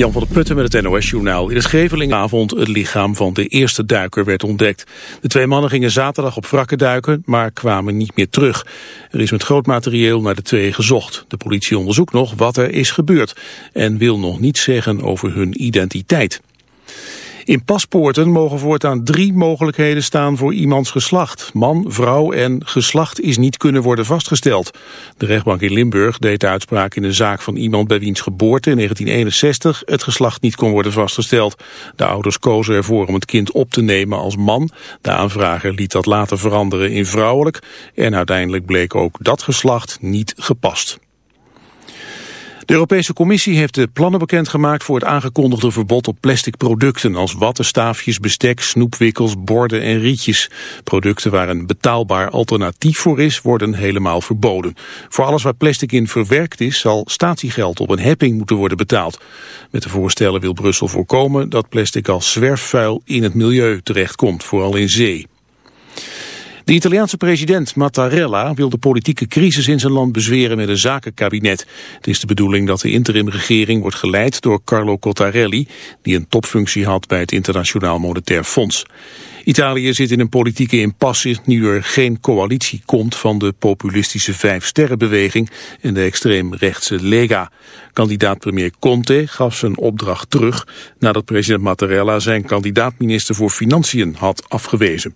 Jan van der Putten met het NOS-journaal. In de Schevelingavond het lichaam van de eerste duiker werd ontdekt. De twee mannen gingen zaterdag op wrakken duiken, maar kwamen niet meer terug. Er is met groot materieel naar de twee gezocht. De politie onderzoekt nog wat er is gebeurd en wil nog niets zeggen over hun identiteit. In paspoorten mogen voortaan drie mogelijkheden staan voor iemands geslacht. Man, vrouw en geslacht is niet kunnen worden vastgesteld. De rechtbank in Limburg deed de uitspraak in een zaak van iemand bij wiens geboorte in 1961 het geslacht niet kon worden vastgesteld. De ouders kozen ervoor om het kind op te nemen als man. De aanvrager liet dat later veranderen in vrouwelijk en uiteindelijk bleek ook dat geslacht niet gepast. De Europese Commissie heeft de plannen bekendgemaakt voor het aangekondigde verbod op plastic producten als wattenstaafjes, bestek, snoepwikkels, borden en rietjes. Producten waar een betaalbaar alternatief voor is, worden helemaal verboden. Voor alles waar plastic in verwerkt is, zal statiegeld op een hepping moeten worden betaald. Met de voorstellen wil Brussel voorkomen dat plastic als zwerfvuil in het milieu terechtkomt, vooral in zee. De Italiaanse president Mattarella wil de politieke crisis in zijn land bezweren met een zakenkabinet. Het is de bedoeling dat de interimregering wordt geleid door Carlo Cottarelli, die een topfunctie had bij het Internationaal Monetair Fonds. Italië zit in een politieke impasse nu er geen coalitie komt van de populistische Vijf-Sterrenbeweging en de extreemrechtse Lega. Kandidaat premier Conte gaf zijn opdracht terug nadat president Mattarella zijn kandidaat-minister voor Financiën had afgewezen.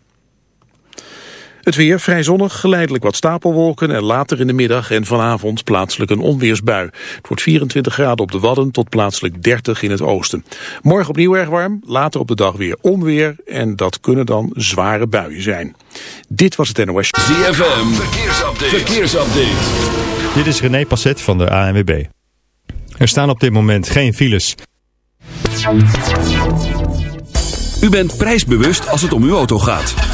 Het weer vrij zonnig, geleidelijk wat stapelwolken en later in de middag en vanavond plaatselijk een onweersbui. Het wordt 24 graden op de Wadden tot plaatselijk 30 in het oosten. Morgen opnieuw erg warm, later op de dag weer onweer en dat kunnen dan zware buien zijn. Dit was het NOS. ZFM, verkeersupdate. verkeersupdate. Dit is René Passet van de ANWB. Er staan op dit moment geen files. U bent prijsbewust als het om uw auto gaat.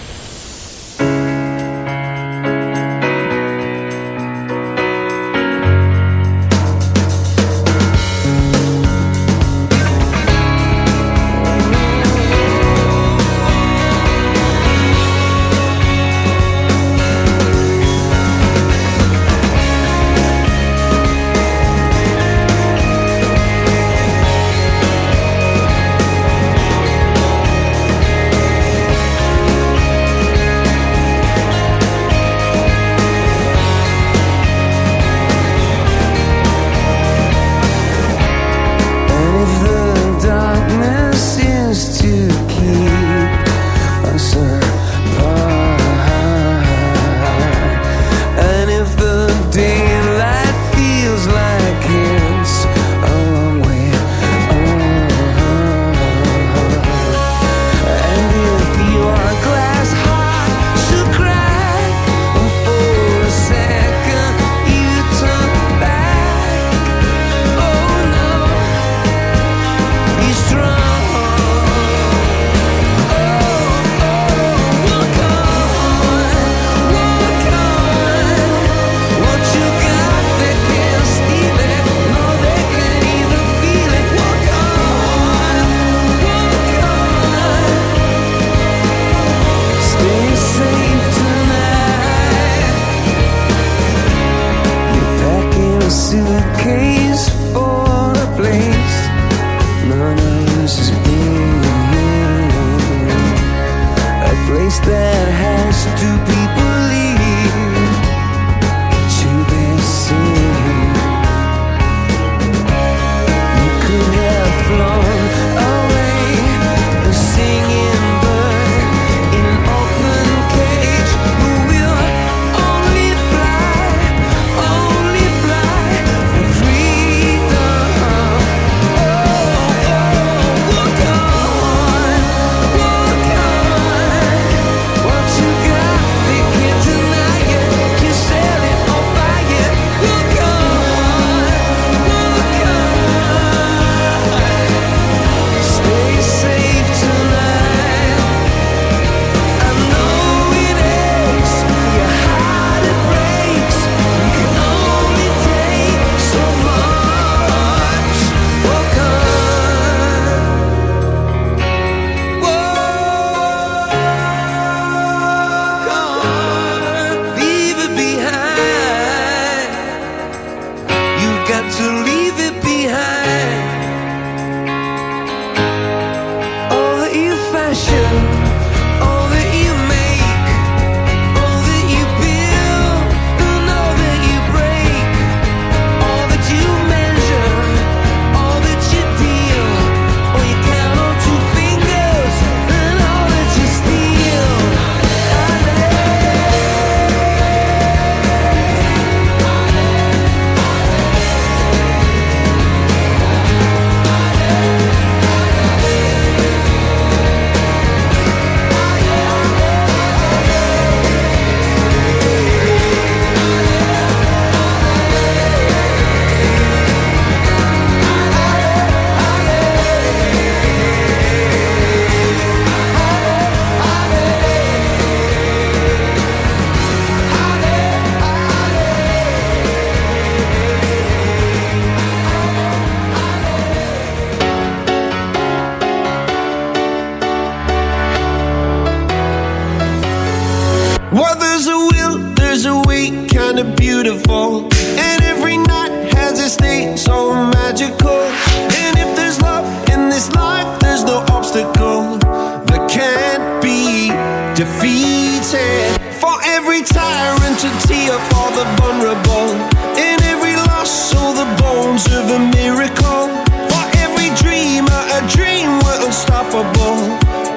Every tyrant, a tear for the vulnerable. In every loss, all the bones of a miracle. For every dreamer, a dream we're unstoppable.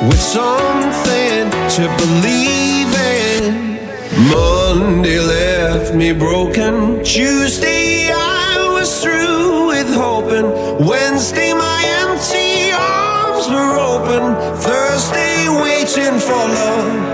With something to believe in. Monday left me broken. Tuesday, I was through with hoping. Wednesday, my empty arms were open. Thursday, waiting for love,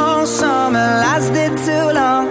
summer lasted too long.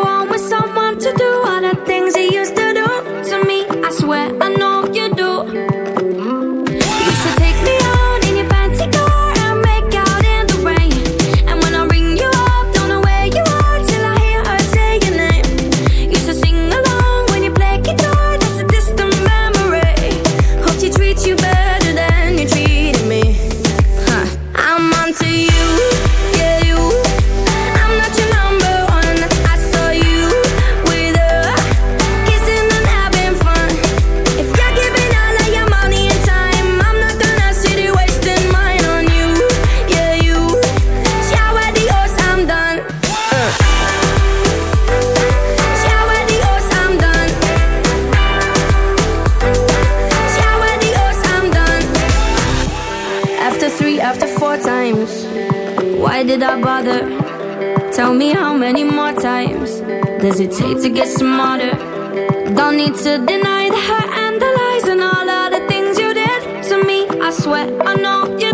I know you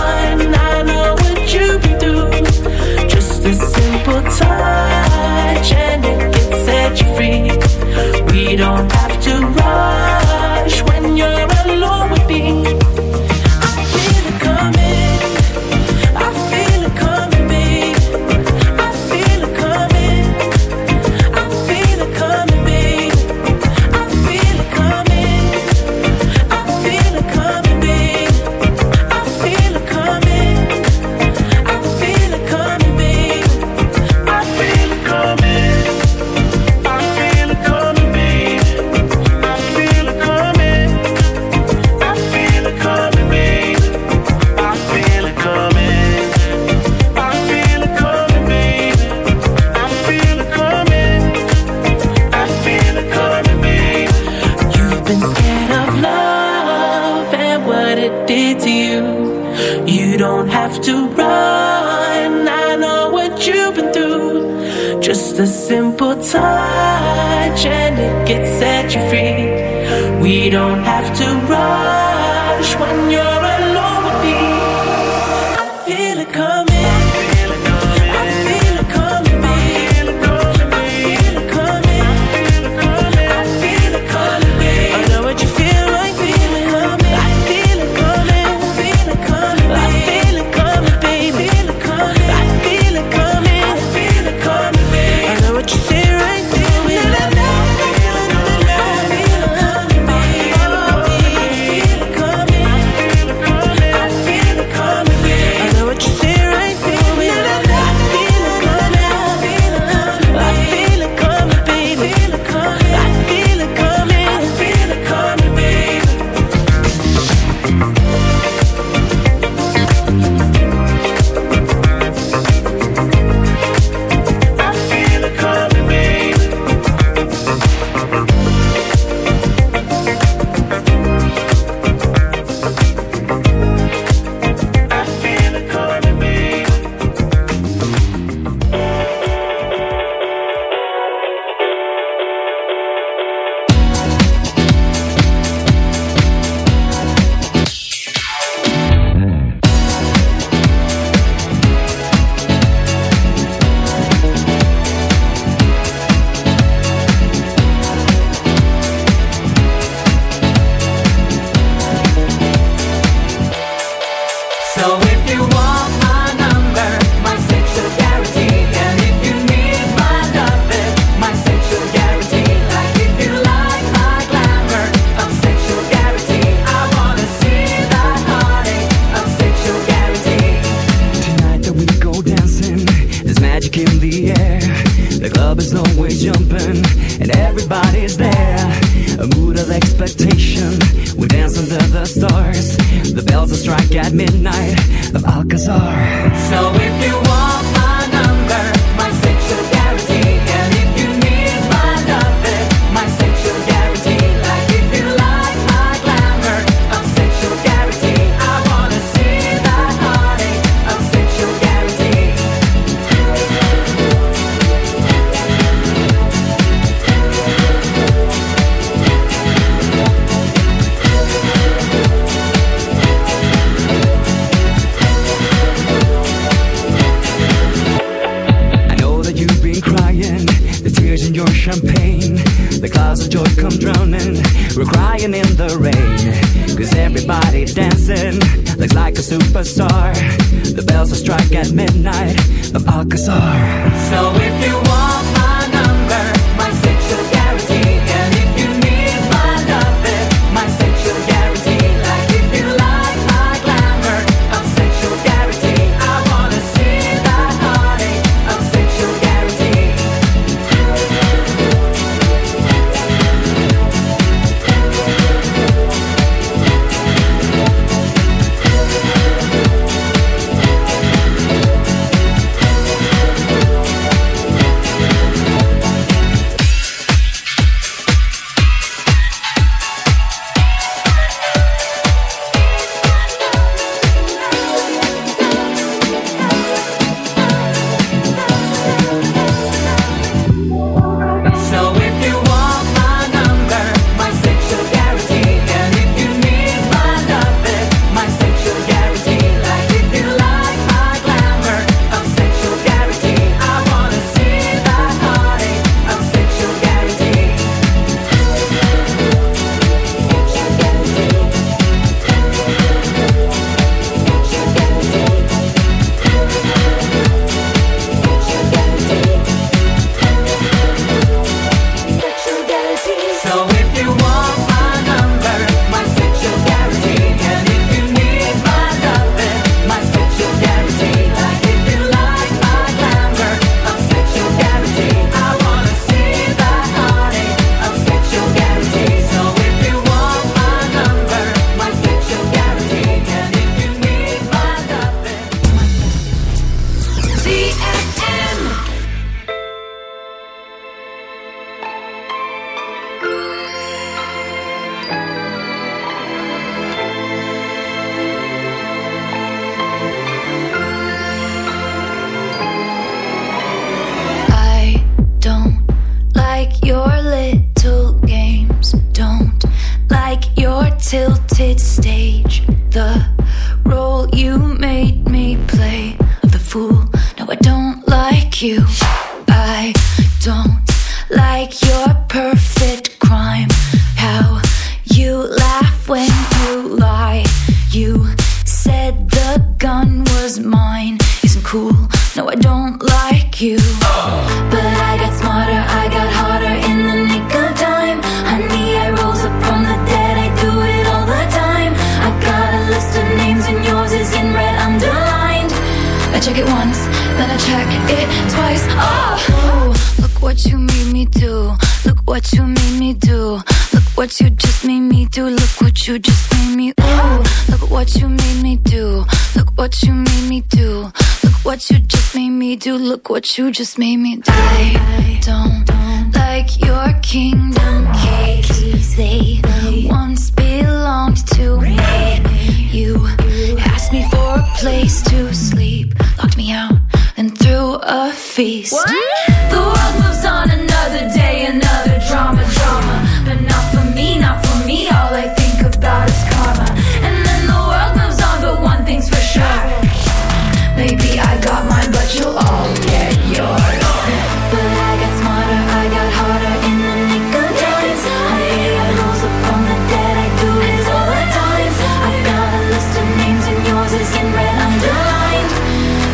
touch and tears in your champagne. The clouds of joy come drowning. We're crying in the rain. Cause everybody dancing looks like a superstar. The bells will strike at midnight. The Alcazar. So if you want. you just made me